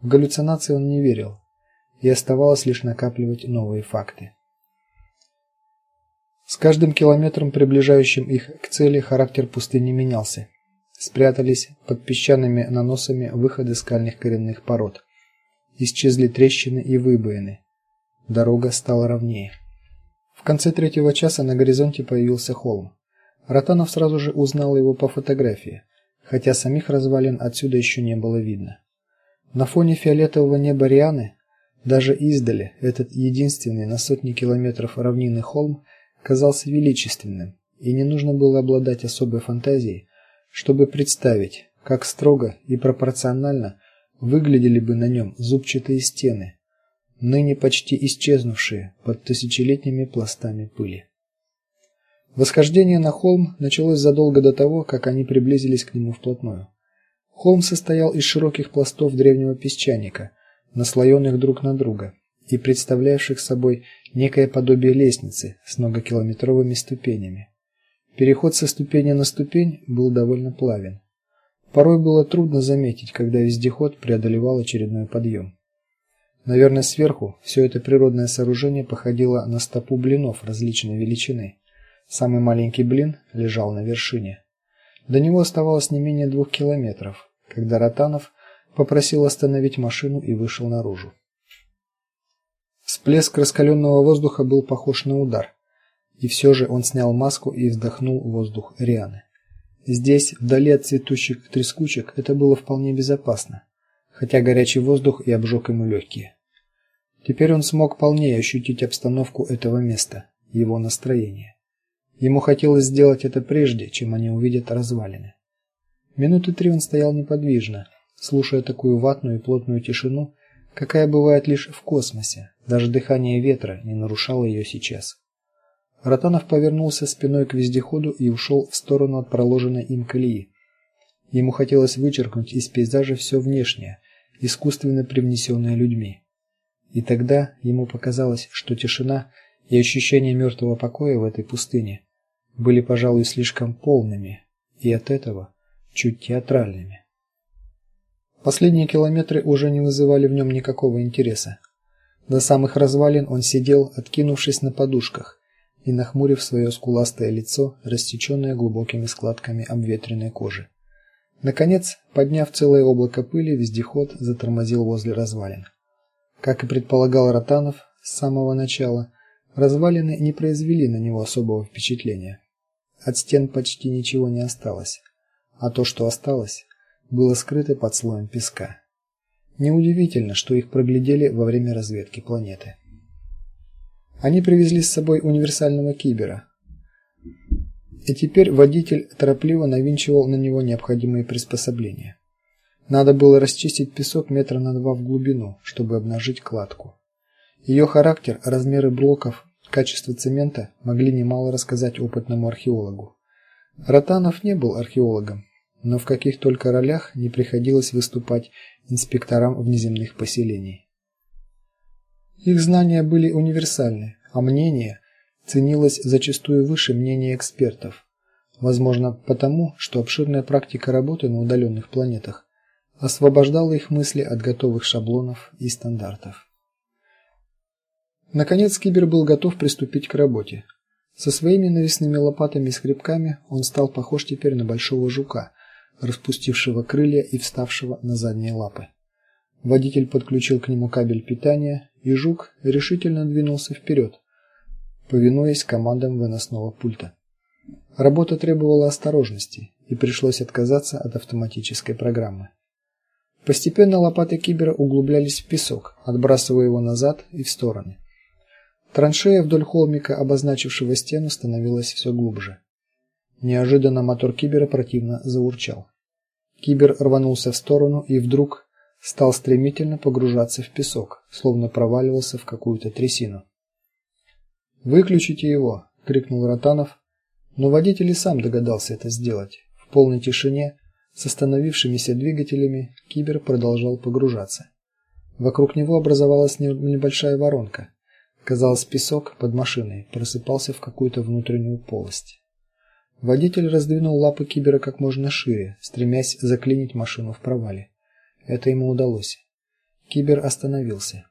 В галлюцинации он не верил, и оставалось лишь накапливать новые факты. С каждым километром, приближающим их к цели, характер пустыни менялся. Спрятались под песчаными наносами выходы скальных коренных пород. Исчезли трещины и выбоины. Дорога стала ровнее. В конце третьего часа на горизонте появился холм. Ротанов сразу же узнал его по фотографии, хотя самих развалин отсюда еще не было видно. На фоне фиолетового неба Рианы даже издали этот единственный на сотни километров равнинный холм казался величественным, и не нужно было обладать особой фантазией, чтобы представить, как строго и пропорционально выглядели бы на нем зубчатые стены, ныне почти исчезнувшие под тысячелетними пластами пыли. Восхождение на холм началось задолго до того, как они приблизились к нему вплотную. Холм состоял из широких пластов древнего песчаника, наслоенных друг на друга и представлявших собой некое подобие лестницы с многокилометровыми ступенями. Переход со ступени на ступень был довольно плавен. Порой было трудно заметить, когда вездеход преодолевал очередной подъем. Наверное, сверху все это природное сооружение походило на стопу блинов различной величины. Самый маленький блин лежал на вершине. До него оставалось не менее двух километров, когда Ротанов попросил остановить машину и вышел наружу. Всплеск раскаленного воздуха был похож на удар. И все же он снял маску и вдохнул воздух Рианы. Здесь, вдали от цветущих трескучек, это было вполне безопасно, хотя горячий воздух и обжег ему легкие. Теперь он смог полнее ощутить обстановку этого места, его настроение. Ему хотелось сделать это прежде, чем они увидят развалины. Минуты три он стоял неподвижно, слушая такую ватную и плотную тишину, какая бывает лишь в космосе, даже дыхание ветра не нарушало ее сейчас. Ротанов повернулся спиной к вездеходу и ушел в сторону от проложенной им колеи. Ему хотелось вычеркнуть из пейзажа все внешнее, искусственно привнесенное людьми. И тогда ему показалось, что тишина и ощущение мертвого покоя в этой пустыне были, пожалуй, слишком полными и от этого чуть театральными. Последние километры уже не вызывали в нем никакого интереса. До самых развалин он сидел, откинувшись на подушках и нахмурив свое скуластое лицо, рассечённое глубокими складками обветренной кожи. Наконец, подняв целое облако пыли, вездеход затормозил возле развалин. Как и предполагал Ротанов с самого начала, развалины не произвели на него особого впечатления. От стен почти ничего не осталось, а то, что осталось, было скрыто под слоем песка. Неудивительно, что их проглядели во время разведки планеты. Они привезли с собой универсального кибера. И теперь водитель торопливо навинчивал на него необходимые приспособления. Надо было расчистить песок метра на два в глубину, чтобы обнажить кладку. Ее характер, размеры блоков, качество цемента могли немало рассказать опытному археологу. Ротанов не был археологом, но в каких только ролях не приходилось выступать инспекторам внеземных поселений. Их знания были универсальны, а мнение ценилось зачастую выше мнения экспертов. Возможно, потому, что обширная практика работы на удаленных планетах освобождала их мысли от готовых шаблонов и стандартов. Наконец Кибер был готов приступить к работе. Со своими навесными лопатами и скребками он стал похож теперь на большого жука, распустившего крылья и вставшего на задние лапы. Водитель подключил к нему кабель питания, и жук решительно двинулся вперед, повинуясь командам выносного пульта. Работа требовала осторожности, и пришлось отказаться от автоматической программы. Постепенно лопаты кибера углублялись в песок, отбрасывая его назад и в стороны. Траншея вдоль холмика, обозначившего стену, становилась все глубже. Неожиданно мотор кибера противно заурчал. Кибер рванулся в сторону и вдруг стал стремительно погружаться в песок, словно проваливался в какую-то трясину. "Выключите его", крикнул Ротанов, но водитель и сам догадался это сделать. В полной тишине, с остановившимися двигателями, кибер продолжал погружаться. Вокруг него образовалась небольшая воронка. Казалось, песок под машиной просыпался в какую-то внутреннюю полость. Водитель раздвинул лапы кибера как можно шире, стремясь заклинить машину в провале. Это ему удалось. Кибер остановился.